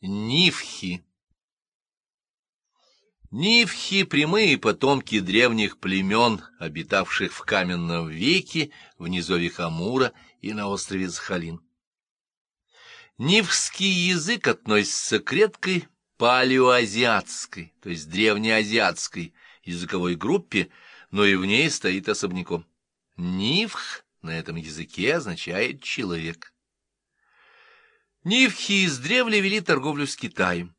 Нивхи Нивхи — прямые потомки древних племен, обитавших в каменном веке, в низовьях Амура и на острове Захалин. Нивхский язык относится к редкой палеоазиатской, то есть древнеазиатской языковой группе, но и в ней стоит особняком. Нивх на этом языке означает «человек». Нивхи издревле вели торговлю с Китаем.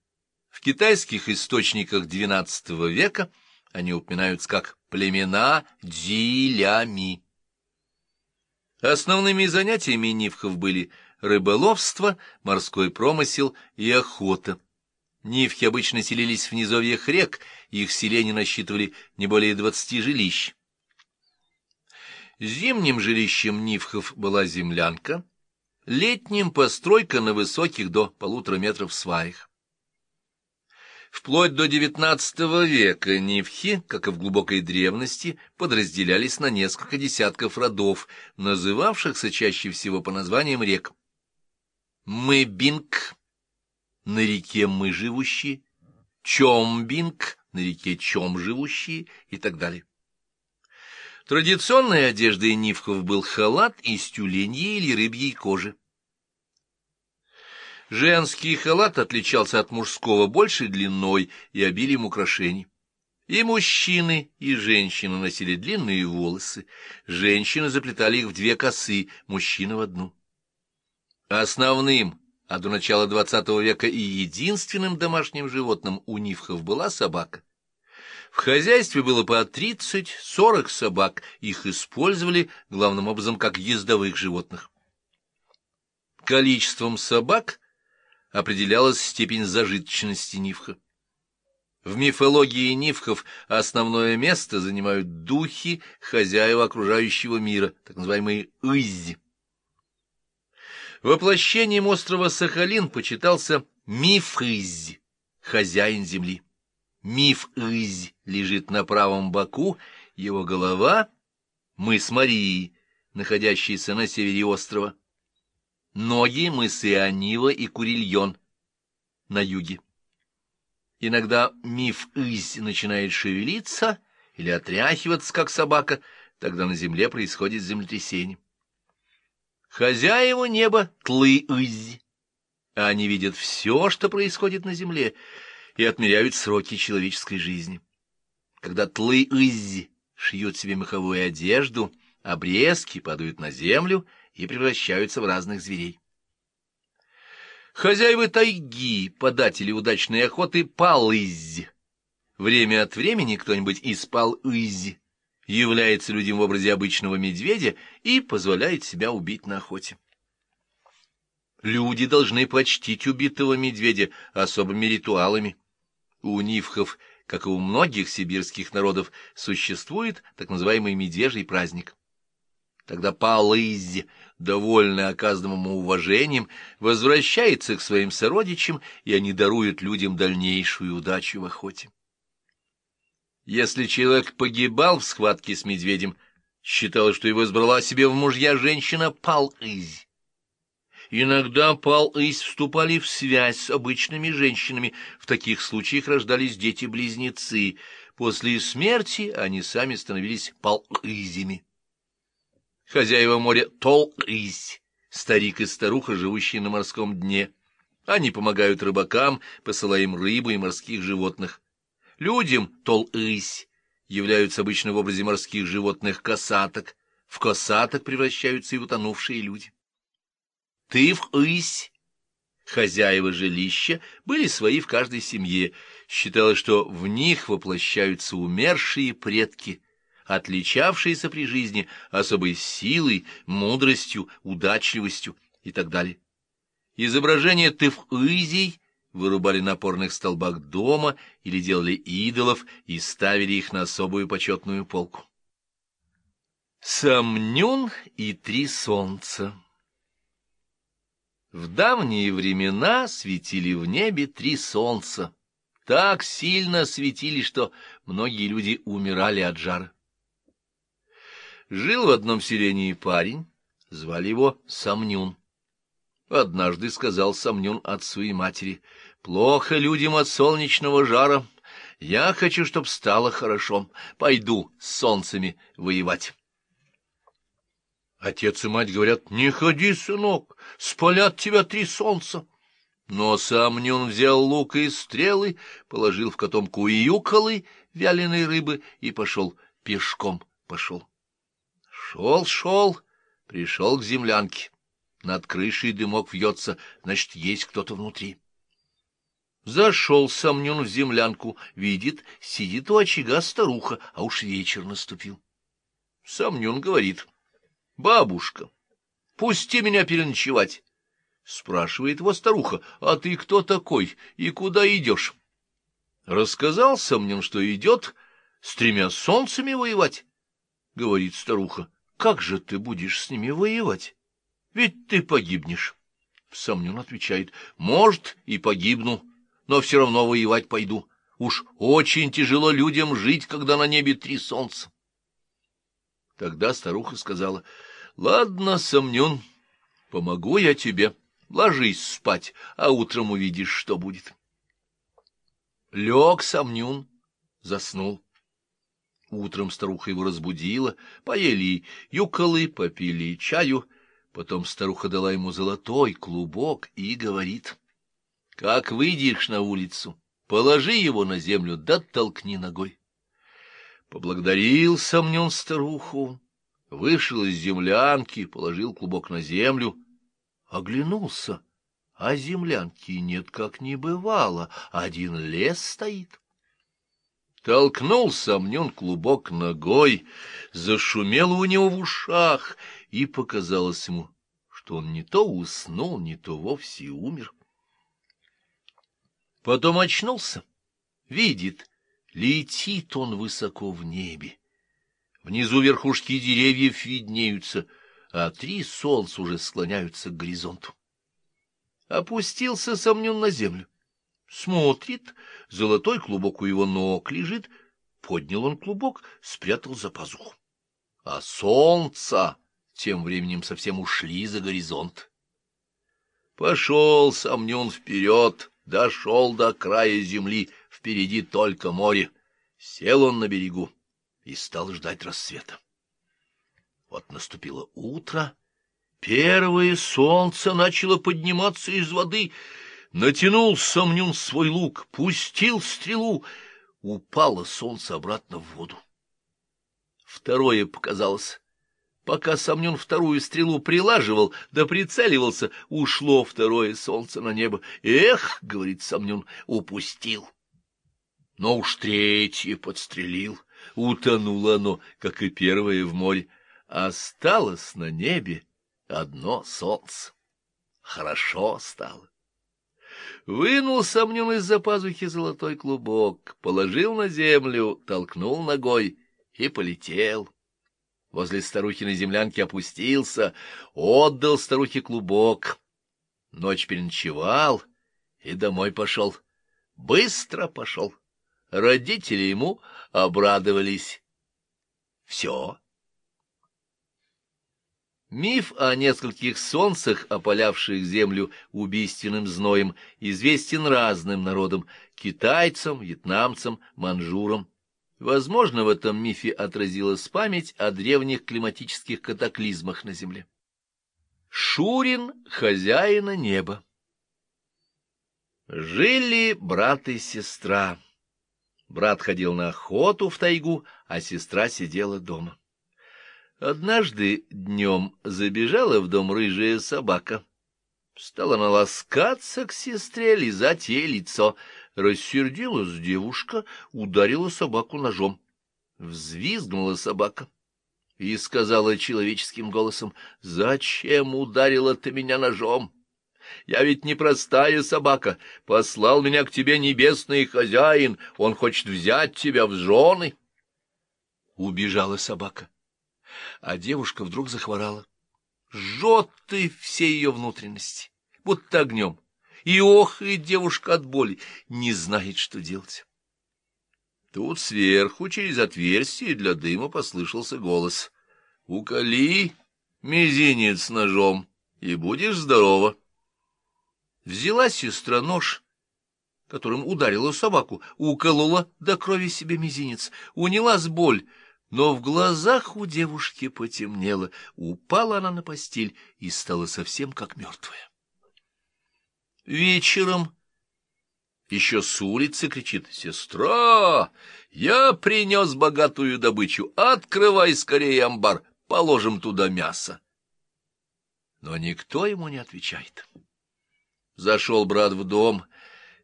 В китайских источниках XII века они упоминаются как племена Дзилями. Основными занятиями нивхов были рыболовство, морской промысел и охота. Нивхи обычно селились в низовьях рек, их селения насчитывали не более двадцати жилищ. Зимним жилищем нивхов была землянка, летним — постройка на высоких до полутора метров сваях. Вплоть до XIX века нивхи, как и в глубокой древности, подразделялись на несколько десятков родов, называвшихся чаще всего по названиям рек. Мыбинг — на реке Мы живущие, Чомбинг — на реке Чом живущие и так далее. Традиционной одеждой нивхов был халат из тюленьей или рыбьей кожи. Женский халат отличался от мужского большей длиной и обилием украшений. И мужчины, и женщины носили длинные волосы. Женщины заплетали их в две косы, мужчины в одну. Основным, а до начала XX века и единственным домашним животным у нивхов была собака. В хозяйстве было по 30-40 собак, их использовали главным образом как ездовых животных. Количеством собак определялась степень зажиточности нивха. В мифологии нивхов основное место занимают духи, хозяева окружающего мира, так называемые Иззи. Воплощением острова Сахалин почитался миф Иззи, хозяин земли. Миф Изь лежит на правом боку, его голова — мыс Марии, находящийся на севере острова. Ноги — мысы Анива и Курильон на юге. Иногда миф Изь начинает шевелиться или отряхиваться, как собака, тогда на земле происходит землетрясение. Хозяева неба — тлы Изь. Они видят все, что происходит на земле — и отмеряют сроки человеческой жизни. Когда тлы Иззи шьют себе меховую одежду, обрезки падают на землю и превращаются в разных зверей. Хозяева тайги, податели удачной охоты, пал-иззи. Время от времени кто-нибудь из пал-иззи является людям в образе обычного медведя и позволяет себя убить на охоте. Люди должны почтить убитого медведя особыми ритуалами. У нивхов, как и у многих сибирских народов, существует так называемый медвежий праздник. Тогда Палызь, довольный оказанным уважением, возвращается к своим сородичам, и они даруют людям дальнейшую удачу в охоте. Если человек погибал в схватке с медведем, считалось, что его избрала себе в мужья женщина Пал-Изь. Иногда Пал-Ись вступали в связь с обычными женщинами, в таких случаях рождались дети-близнецы. После смерти они сами становились Пал-Изями. Хозяева моря Тол-Ись, старик и старуха, живущие на морском дне. Они помогают рыбакам, посылая им рыбу и морских животных. Людям Тол-Ись являются обычно в образе морских животных косаток. В косаток превращаются и утонувшие люди. Ты в Ись. Хозяева жилища были свои в каждой семье. Считалось, что в них воплощаются умершие предки, отличавшиеся при жизни особой силой, мудростью, удачливостью и так далее. Изображения Тыф-Изей вырубали на опорных столбах дома или делали идолов и ставили их на особую почетную полку. Самнюн и три солнца в давние времена светили в небе три солнца. Так сильно светили, что многие люди умирали от жара. Жил в одном селении парень, звали его Самнюн. Однажды сказал Сомнюн отцу и матери, «Плохо людям от солнечного жара. Я хочу, чтоб стало хорошо. Пойду с солнцами воевать». Отец и мать говорят, «Не ходи, сынок, спалят тебя три солнца». Но Сомнюн взял лук и стрелы, положил в котомку юколы, вяленой рыбы и пошел, пешком пошел. Шел, шел, пришел к землянке. Над крышей дымок вьется, значит, есть кто-то внутри. Зашел Сомнюн в землянку, видит, сидит у очага старуха, а уж вечер наступил. Сомнюн говорит, — Бабушка, пусти меня переночевать. Спрашивает его старуха, — А ты кто такой и куда идешь? Рассказал Сомнюн, что идет с тремя солнцами воевать. Говорит старуха, — Как же ты будешь с ними воевать? Ведь ты погибнешь. Сомнюн отвечает, может, и погибну, но все равно воевать пойду. Уж очень тяжело людям жить, когда на небе три солнца. Тогда старуха сказала, ладно, Сомнюн, помогу я тебе, ложись спать, а утром увидишь, что будет. Лег Сомнюн, заснул. Утром старуха его разбудила, поели юколы, попили чаю — Потом старуха дала ему золотой клубок и говорит, — Как выйдешь на улицу, положи его на землю, да толкни ногой. Поблагодарил сомнен старуху, вышел из землянки, положил клубок на землю, оглянулся, а землянки нет, как не бывало, один лес стоит. Толкнул сомнен клубок ногой, зашумело у него в ушах — и показалось ему, что он не то уснул, не то вовсе умер. Потом очнулся, видит, летит он высоко в небе. Внизу верхушки деревьев виднеются, а три солнца уже склоняются к горизонту. Опустился сомнен на землю. Смотрит, золотой клубок у его ног лежит. Поднял он клубок, спрятал за пазуху. А солнце тем временем совсем ушли за горизонт. Пошел сомнен вперед, дошел до края земли, впереди только море. Сел он на берегу и стал ждать рассвета. Вот наступило утро, первое солнце начало подниматься из воды, натянул сомнюн свой лук, пустил стрелу, упало солнце обратно в воду. Второе показалось Пока Сомнен вторую стрелу прилаживал, да прицеливался, ушло второе солнце на небо. «Эх!» — говорит Сомнен, — упустил. Но уж третье подстрелил. Утонуло оно, как и первое в море. Осталось на небе одно солнце. Хорошо стало. Вынул Сомнен из-за пазухи золотой клубок, положил на землю, толкнул ногой и полетел возле старухиной землянки опустился, отдал старухе клубок. Ночь переночевал и домой пошел. Быстро пошел. Родители ему обрадовались. Все. Миф о нескольких солнцах, опалявших землю убийственным зноем, известен разным народам — китайцам, вьетнамцам, манжурам. Возможно, в этом мифе отразилась память о древних климатических катаклизмах на Земле. Шурин — хозяина неба. Жили брат и сестра. Брат ходил на охоту в тайгу, а сестра сидела дома. Однажды днем забежала в дом рыжая собака. Стала она ласкаться к сестре, лизать ей лицо — Рассердилась девушка, ударила собаку ножом. Взвизгнула собака и сказала человеческим голосом, «Зачем ударила ты меня ножом? Я ведь не простая собака. Послал меня к тебе небесный хозяин. Он хочет взять тебя в жены». Убежала собака, а девушка вдруг захворала. Жжет ты все ее внутренности, будто огнем и охает девушка от боли, не знает, что делать. Тут сверху, через отверстие для дыма, послышался голос. — Уколи мизинец ножом, и будешь здорова. Взяла сестра нож, которым ударила собаку, уколола до крови себе мизинец, унялась боль, но в глазах у девушки потемнело, упала она на постель и стала совсем как мертвая. Вечером еще с улицы кричит «Сестра, я принес богатую добычу, открывай скорее амбар, положим туда мясо». Но никто ему не отвечает. Зашел брат в дом,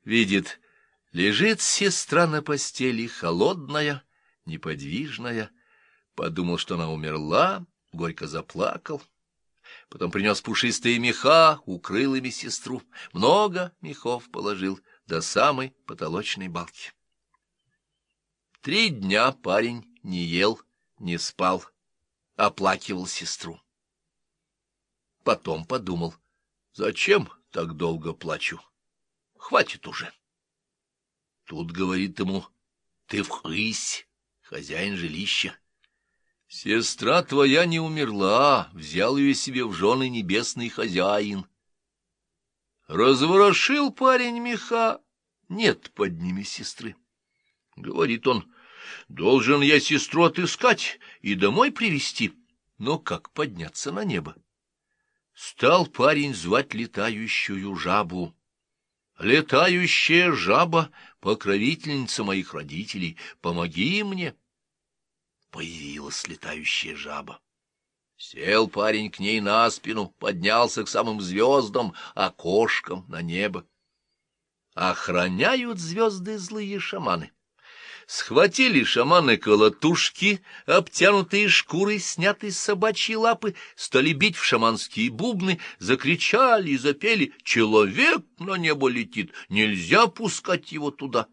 видит, лежит сестра на постели, холодная, неподвижная. Подумал, что она умерла, горько заплакал. Потом принес пушистые меха, укрыл ими сестру, много мехов положил до самой потолочной балки. Три дня парень не ел, не спал, оплакивал сестру. Потом подумал, зачем так долго плачу? Хватит уже. Тут говорит ему, ты вхысь, хозяин жилища. Сестра твоя не умерла, взял ее себе в жены небесный хозяин. Разворошил парень меха, нет под ними сестры. Говорит он, должен я сестру отыскать и домой привести, но как подняться на небо? Стал парень звать летающую жабу. «Летающая жаба, покровительница моих родителей, помоги мне!» Появилась летающая жаба. Сел парень к ней на спину, поднялся к самым звездам, окошкам на небо. Охраняют звезды злые шаманы. Схватили шаманы колотушки, обтянутые шкурой, снятые с собачьей лапы, стали бить в шаманские бубны, закричали и запели «Человек на небо летит, нельзя пускать его туда».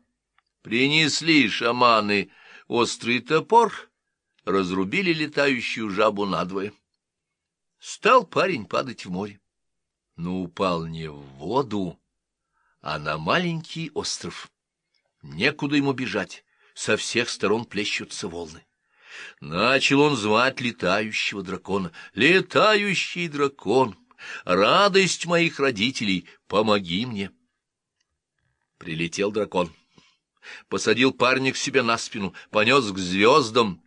Принесли шаманы острый топор, разрубили летающую жабу надвое. Стал парень падать в море, но упал не в воду, а на маленький остров. Некуда ему бежать со всех сторон плещутся волны. Начал он звать летающего дракона. «Летающий дракон, радость моих родителей, помоги мне!» Прилетел дракон. Посадил парня к себе на спину, понес к звездам,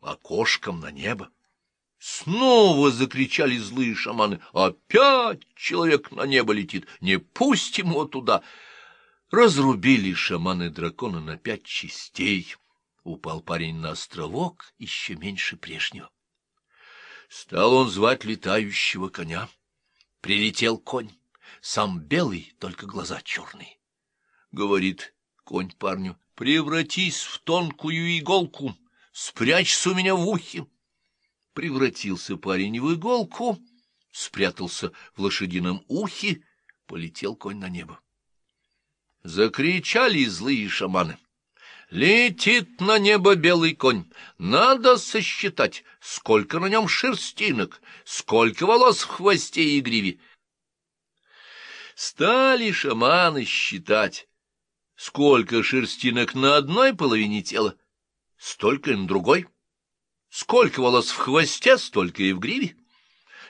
окошкам на небо. Снова закричали злые шаманы. «Опять человек на небо летит! Не пустим его туда!» Разрубили шаманы дракона на пять частей. Упал парень на островок еще меньше прежнего. Стал он звать летающего коня. Прилетел конь, сам белый, только глаза черные. Говорит конь парню, превратись в тонкую иголку, спрячься у меня в ухе. Превратился парень в иголку, спрятался в лошадином ухе, полетел конь на небо. Закричали злые шаманы. Летит на небо белый конь. Надо сосчитать, сколько на нем шерстинок, сколько волос в хвосте и гриве. Стали шаманы считать, сколько шерстинок на одной половине тела, столько и на другой. Сколько волос в хвосте, столько и в гриве.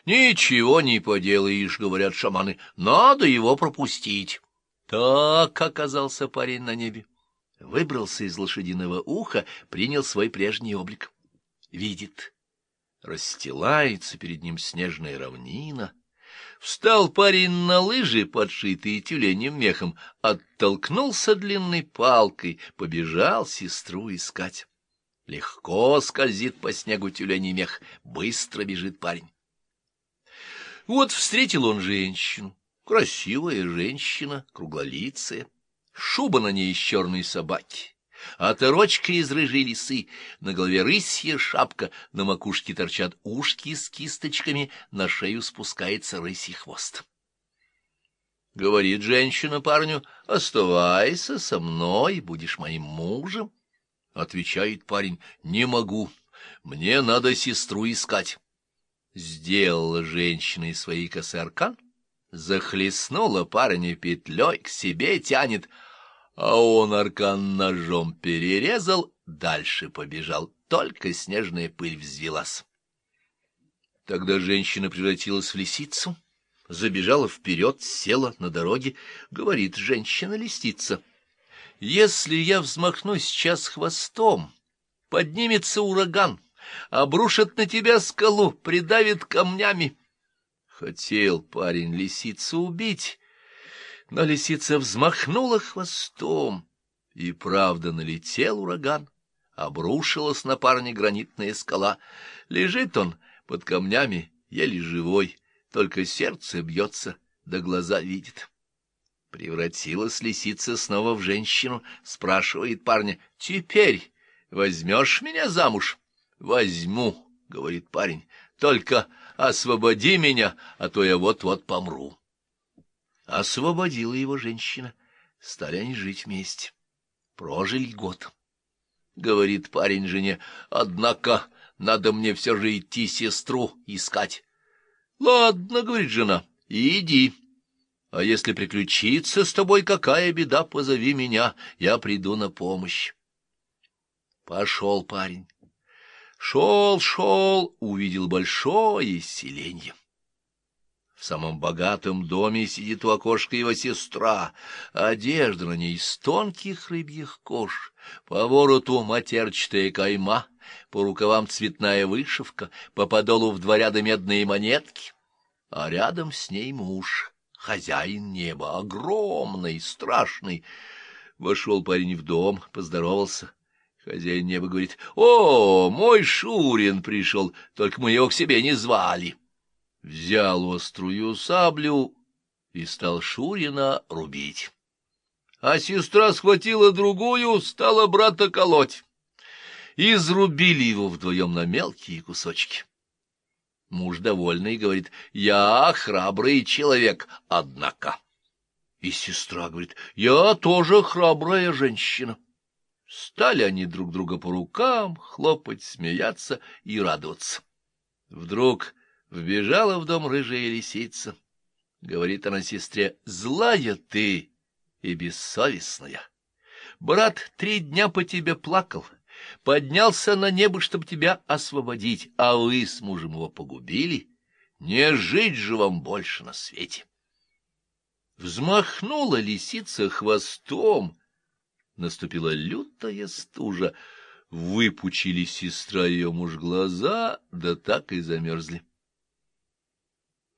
Ничего не поделаешь, говорят шаманы, надо его пропустить. Так оказался парень на небе. Выбрался из лошадиного уха, принял свой прежний облик. Видит, расстилается перед ним снежная равнина. Встал парень на лыжи, подшитые тюленем мехом, оттолкнулся длинной палкой, побежал сестру искать. Легко скользит по снегу тюленей мех, быстро бежит парень. Вот встретил он женщину. Красивая женщина, круглолицая, шуба на ней из черной собаки, оторочка из рыжей лисы, на голове рысья шапка, на макушке торчат ушки с кисточками, на шею спускается рысий хвост. Говорит женщина парню, «Оставайся со мной, будешь моим мужем». Отвечает парень, «Не могу, мне надо сестру искать». Сделала женщина из своей косы аркан, захлестнула парня петлей, к себе тянет, а он аркан ножом перерезал, дальше побежал, только снежная пыль взвелась. Тогда женщина превратилась в лисицу, забежала вперед, села на дороге, говорит женщина-лисица. «Если я взмахну сейчас хвостом, поднимется ураган, обрушит на тебя скалу, придавит камнями». Хотел парень лисицу убить, но лисица взмахнула хвостом, и правда налетел ураган. Обрушилась на парня гранитная скала. Лежит он под камнями, еле живой, только сердце бьется, да глаза видит. Превратилась лисица снова в женщину, спрашивает парня, «Теперь возьмешь меня замуж?» «Возьму», — говорит парень, — «только освободи меня, а то я вот-вот помру». Освободила его женщина. Стали они жить вместе. Прожили год. Говорит парень жене, однако надо мне все же идти сестру искать. Ладно, говорит жена, иди. А если приключится с тобой какая беда, позови меня, я приду на помощь. Пошел парень. Шел, шел, увидел большое селенье. В самом богатом доме сидит у окошка его сестра, одежда на ней из тонких рыбьих кож, по вороту матерчатая кайма, по рукавам цветная вышивка, по подолу в два ряда медные монетки, а рядом с ней муж, хозяин неба, огромный, страшный. Вошел парень в дом, поздоровался. Хозяин неба говорит, «О, мой Шурин пришел, только мы его к себе не звали» взял острую саблю и стал Шурина рубить. А сестра схватила другую, стала брата колоть. Изрубили его вдвоем на мелкие кусочки. Муж довольный говорит, я храбрый человек, однако. И сестра говорит, я тоже храбрая женщина. Стали они друг друга по рукам, хлопать, смеяться и радоваться. Вдруг Вбежала в дом рыжая лисица. Говорит она сестре, злая ты и бессовестная. Брат три дня по тебе плакал, поднялся на небо, чтобы тебя освободить, а вы с мужем его погубили. Не жить же вам больше на свете. Взмахнула лисица хвостом. Наступила лютая стужа. Выпучили сестра и ее муж глаза, да так и замерзли.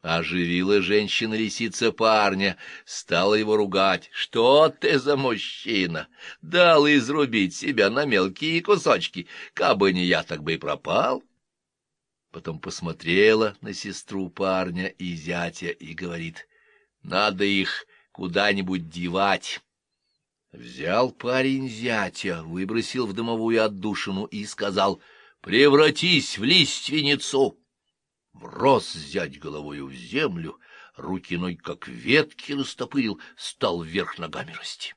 Оживила женщина-лисица парня, стала его ругать. «Что ты за мужчина? Дал изрубить себя на мелкие кусочки. Кабы не я, так бы и пропал». Потом посмотрела на сестру парня и зятя и говорит, «Надо их куда-нибудь девать». Взял парень зятя, выбросил в дымовую отдушину и сказал, «Превратись в лиственницу». Врос зять головою в землю, руки ноги как ветки растопырил, стал вверх ногами расти.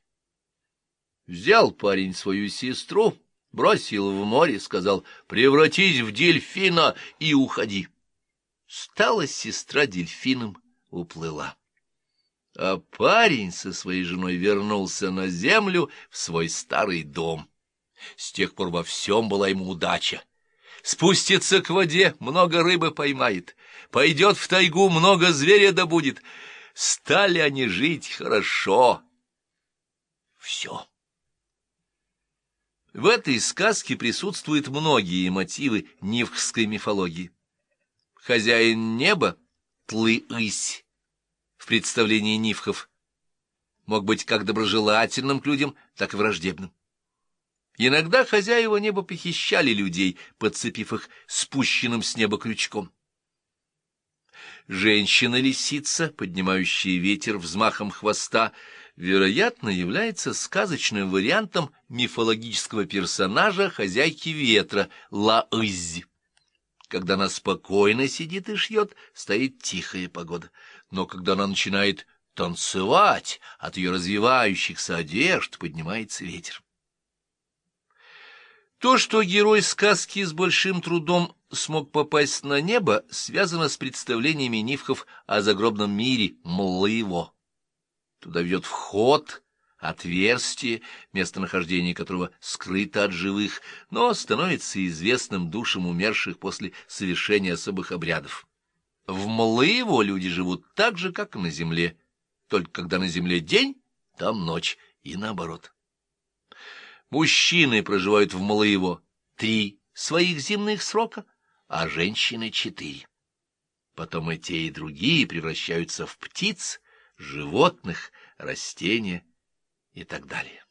Взял парень свою сестру, бросил в море, сказал «превратись в дельфина и уходи». Стала сестра дельфином, уплыла. А парень со своей женой вернулся на землю в свой старый дом. С тех пор во всем была ему удача спустится к воде, много рыбы поймает, пойдет в тайгу, много зверя добудет. Стали они жить хорошо. Все. В этой сказке присутствуют многие мотивы нивхской мифологии. Хозяин неба, Тлы-Ись, в представлении нивхов, мог быть как доброжелательным к людям, так и враждебным. Иногда хозяева неба похищали людей, подцепив их спущенным с неба крючком. Женщина-лисица, поднимающая ветер взмахом хвоста, вероятно, является сказочным вариантом мифологического персонажа хозяйки ветра Ла-Иззи. Когда она спокойно сидит и шьет, стоит тихая погода. Но когда она начинает танцевать, от ее развивающихся одежд поднимается ветер. То, что герой сказки с большим трудом смог попасть на небо, связано с представлениями нивхов о загробном мире Млыво. Туда ведет вход, отверстие, местонахождение которого скрыто от живых, но становится известным душам умерших после совершения особых обрядов. В Млыево люди живут так же, как на земле, только когда на земле день, там ночь, и наоборот. Мужчины проживают в Млыево три своих земных срока, а женщины — четыре. Потом и те, и другие превращаются в птиц, животных, растения и так далее.